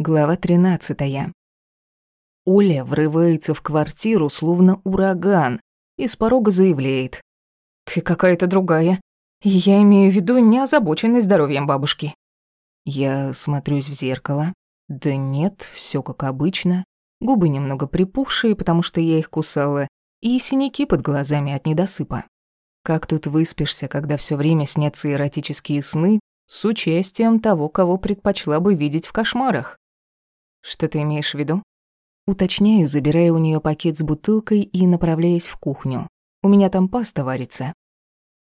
Глава 13. Оля врывается в квартиру, словно ураган, и с порога заявляет. «Ты какая-то другая. Я имею в виду не озабоченность здоровьем бабушки». Я смотрюсь в зеркало. Да нет, все как обычно. Губы немного припухшие, потому что я их кусала, и синяки под глазами от недосыпа. Как тут выспишься, когда все время снятся эротические сны с участием того, кого предпочла бы видеть в кошмарах? Что ты имеешь в виду? Уточняю, забирая у нее пакет с бутылкой и направляясь в кухню. У меня там паста варится.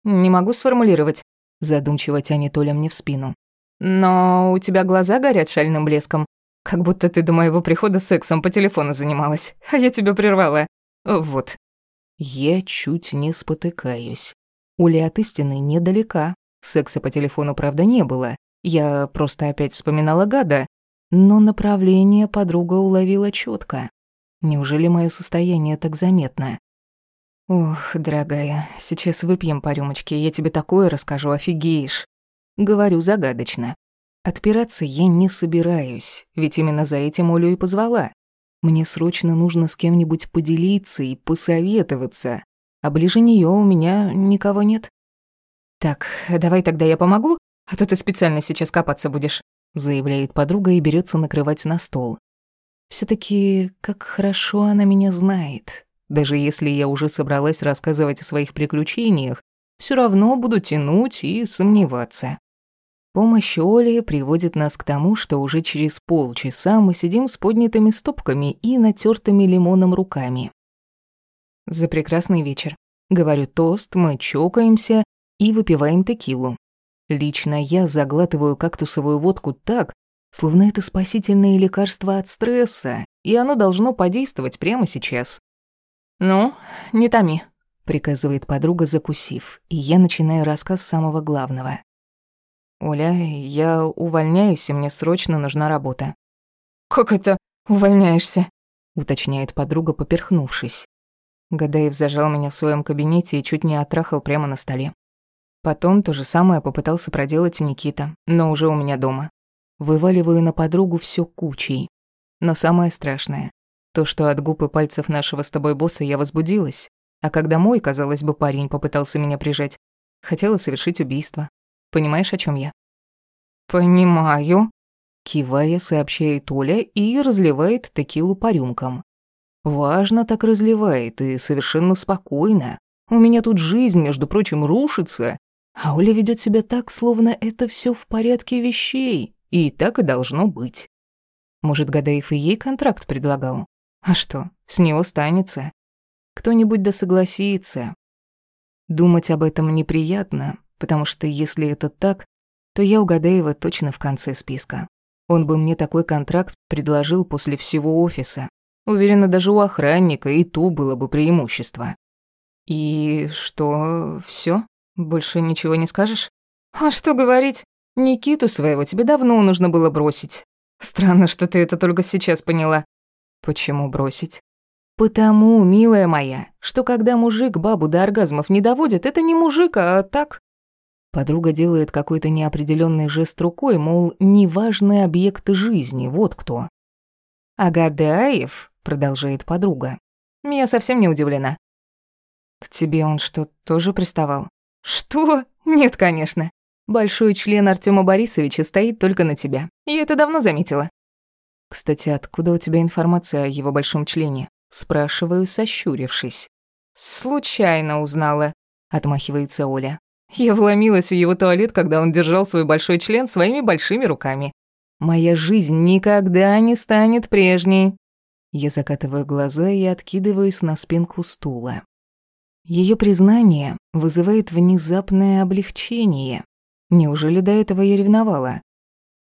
Не могу сформулировать, задумчиво тянет Оля мне в спину. Но у тебя глаза горят шальным блеском, как будто ты до моего прихода сексом по телефону занималась, а я тебя прервала. Вот. Я чуть не спотыкаюсь. Оля от истины недалека. Секса по телефону, правда, не было. Я просто опять вспоминала гада, но направление подруга уловила четко. Неужели мое состояние так заметно? Ох, дорогая, сейчас выпьем по рюмочке, я тебе такое расскажу, офигеешь. Говорю загадочно. Отпираться я не собираюсь, ведь именно за этим Олю и позвала. Мне срочно нужно с кем-нибудь поделиться и посоветоваться, а ближе нее у меня никого нет. Так, давай тогда я помогу, а то ты специально сейчас копаться будешь заявляет подруга и берется накрывать на стол. все таки как хорошо она меня знает. Даже если я уже собралась рассказывать о своих приключениях, все равно буду тянуть и сомневаться. Помощь Оли приводит нас к тому, что уже через полчаса мы сидим с поднятыми стопками и натертыми лимоном руками. За прекрасный вечер. Говорю тост, мы чокаемся и выпиваем текилу. Лично я заглатываю кактусовую водку так, словно это спасительное лекарство от стресса, и оно должно подействовать прямо сейчас. «Ну, не томи», — приказывает подруга, закусив, и я начинаю рассказ самого главного. «Оля, я увольняюсь, и мне срочно нужна работа». «Как это увольняешься?» — уточняет подруга, поперхнувшись. Гадаев зажал меня в своем кабинете и чуть не оттрахал прямо на столе. Потом то же самое попытался проделать Никита, но уже у меня дома. Вываливаю на подругу все кучей. Но самое страшное — то, что от губ и пальцев нашего с тобой босса я возбудилась, а когда мой, казалось бы, парень попытался меня прижать, хотела совершить убийство. Понимаешь, о чем я? «Понимаю», — кивая, сообщает Оля и разливает текилу по рюмкам. Важно так разливает и совершенно спокойно. У меня тут жизнь, между прочим, рушится, а Оля ведет себя так, словно это все в порядке вещей, и так и должно быть. Может, Гадаев и ей контракт предлагал? А что, с него станется? Кто-нибудь да согласится. Думать об этом неприятно, потому что если это так, то я у Гадаева точно в конце списка. Он бы мне такой контракт предложил после всего офиса. Уверена, даже у охранника и ту было бы преимущество. И что, все? Больше ничего не скажешь? А что говорить? Никиту своего тебе давно нужно было бросить. Странно, что ты это только сейчас поняла. Почему бросить? Потому, милая моя, что когда мужик бабу до оргазмов не доводит, это не мужик, а так. Подруга делает какой-то неопределенный жест рукой, мол, неважный объект жизни, вот кто. А Гадаев, продолжает подруга, я совсем не удивлена. К тебе он что, тоже приставал? «Что? Нет, конечно. Большой член Артема Борисовича стоит только на тебя. Я это давно заметила». «Кстати, откуда у тебя информация о его большом члене?» Спрашиваю, сощурившись. «Случайно узнала», — отмахивается Оля. «Я вломилась в его туалет, когда он держал свой большой член своими большими руками. Моя жизнь никогда не станет прежней». Я закатываю глаза и откидываюсь на спинку стула. Ее признание вызывает внезапное облегчение. Неужели до этого я ревновала?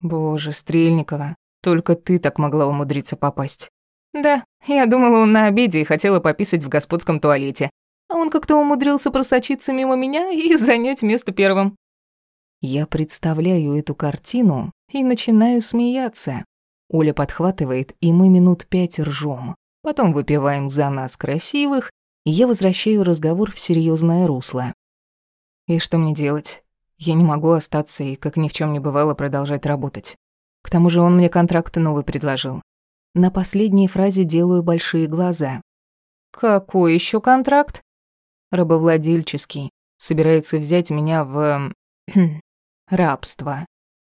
Боже, Стрельникова, только ты так могла умудриться попасть. Да, я думала, он на обеде и хотела пописать в господском туалете. А он как-то умудрился просочиться мимо меня и занять место первым. Я представляю эту картину и начинаю смеяться. Оля подхватывает, и мы минут пять ржем. Потом выпиваем за нас красивых и я возвращаю разговор в серьезное русло. И что мне делать? Я не могу остаться и, как ни в чем не бывало, продолжать работать. К тому же он мне контракт новый предложил. На последней фразе делаю большие глаза. «Какой еще контракт?» «Рабовладельческий. Собирается взять меня в... рабство.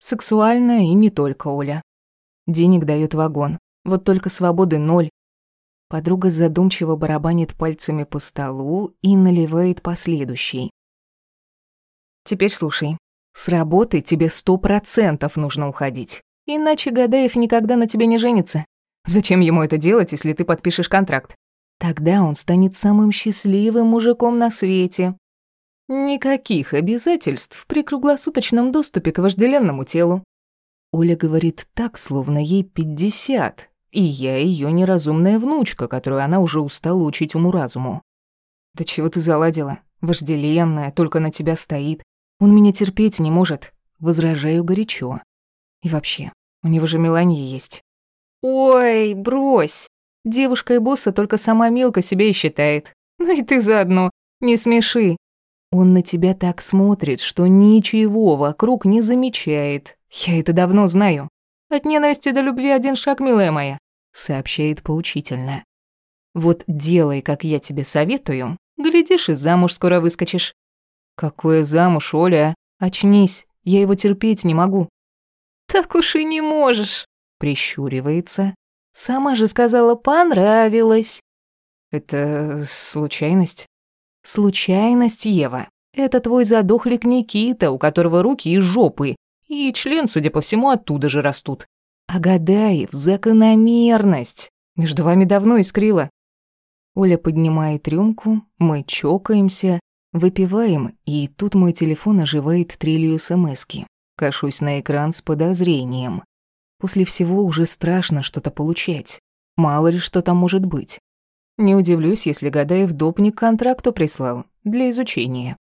Сексуальное и не только, Оля. Денег дает вагон. Вот только свободы ноль. Подруга задумчиво барабанит пальцами по столу и наливает последующий. Теперь слушай. С работы тебе сто процентов нужно уходить. Иначе Гадаев никогда на тебе не женится. Зачем ему это делать, если ты подпишешь контракт? Тогда он станет самым счастливым мужиком на свете. Никаких обязательств при круглосуточном доступе к вожделенному телу. Оля говорит так, словно ей пятьдесят, и я ее неразумная внучка, которую она уже устала учить уму-разуму. «Да чего ты заладила? Вожделенная, только на тебя стоит. Он меня терпеть не может». Возражаю горячо. И вообще, у него же Меланья есть. «Ой, брось! Девушка и босса только сама Милка себя и считает. Ну и ты заодно. Не смеши. Он на тебя так смотрит, что ничего вокруг не замечает. Я это давно знаю. От ненависти до любви один шаг, милая моя», — сообщает поучительно. «Вот делай, как я тебе советую. Глядишь, и замуж скоро выскочишь». «Какое замуж, Оля? Очнись, я его терпеть не могу». «Так уж и не можешь», — прищуривается. «Сама же сказала, понравилось». «Это случайность?» «Случайность, Ева. Это твой задохлик Никита, у которого руки и жопы, и член, судя по всему, оттуда же растут. А Гадаев — закономерность. Между вами давно искрило. Оля поднимает рюмку, мы чокаемся, выпиваем, и тут мой телефон оживает трелью смски. Кашусь на экран с подозрением. После всего уже страшно что-то получать. Мало ли что там может быть. Не удивлюсь, если Гадаев допник контракту прислал для изучения.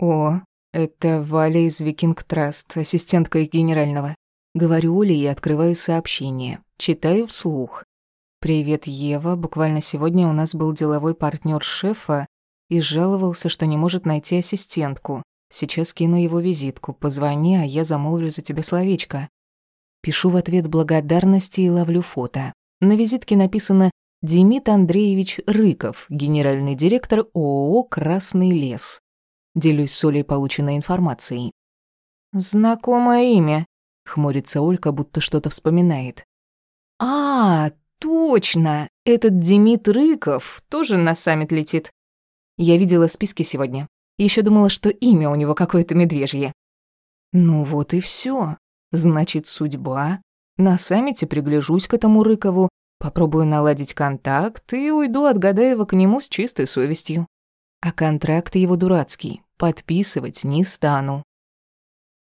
О, «Это Валя из Викинг Траст, ассистентка их генерального». Говорю Оле и открываю сообщение. Читаю вслух. «Привет, Ева. Буквально сегодня у нас был деловой партнер шефа и жаловался, что не может найти ассистентку. Сейчас кину его визитку. Позвони, а я замолвлю за тебя словечко». Пишу в ответ благодарности и ловлю фото. На визитке написано «Демид Андреевич Рыков, генеральный директор ООО «Красный лес». Делюсь с Олей полученной информацией. «Знакомое имя», — хмурится Олька, будто что-то вспоминает. «А, точно! Этот Демид Рыков тоже на саммит летит. Я видела списки сегодня. Еще думала, что имя у него какое-то медвежье». «Ну вот и все. Значит, судьба. На саммите пригляжусь к этому Рыкову, попробую наладить контакт и уйду от Гадаева к нему с чистой совестью. А контракт его дурацкий подписывать не стану.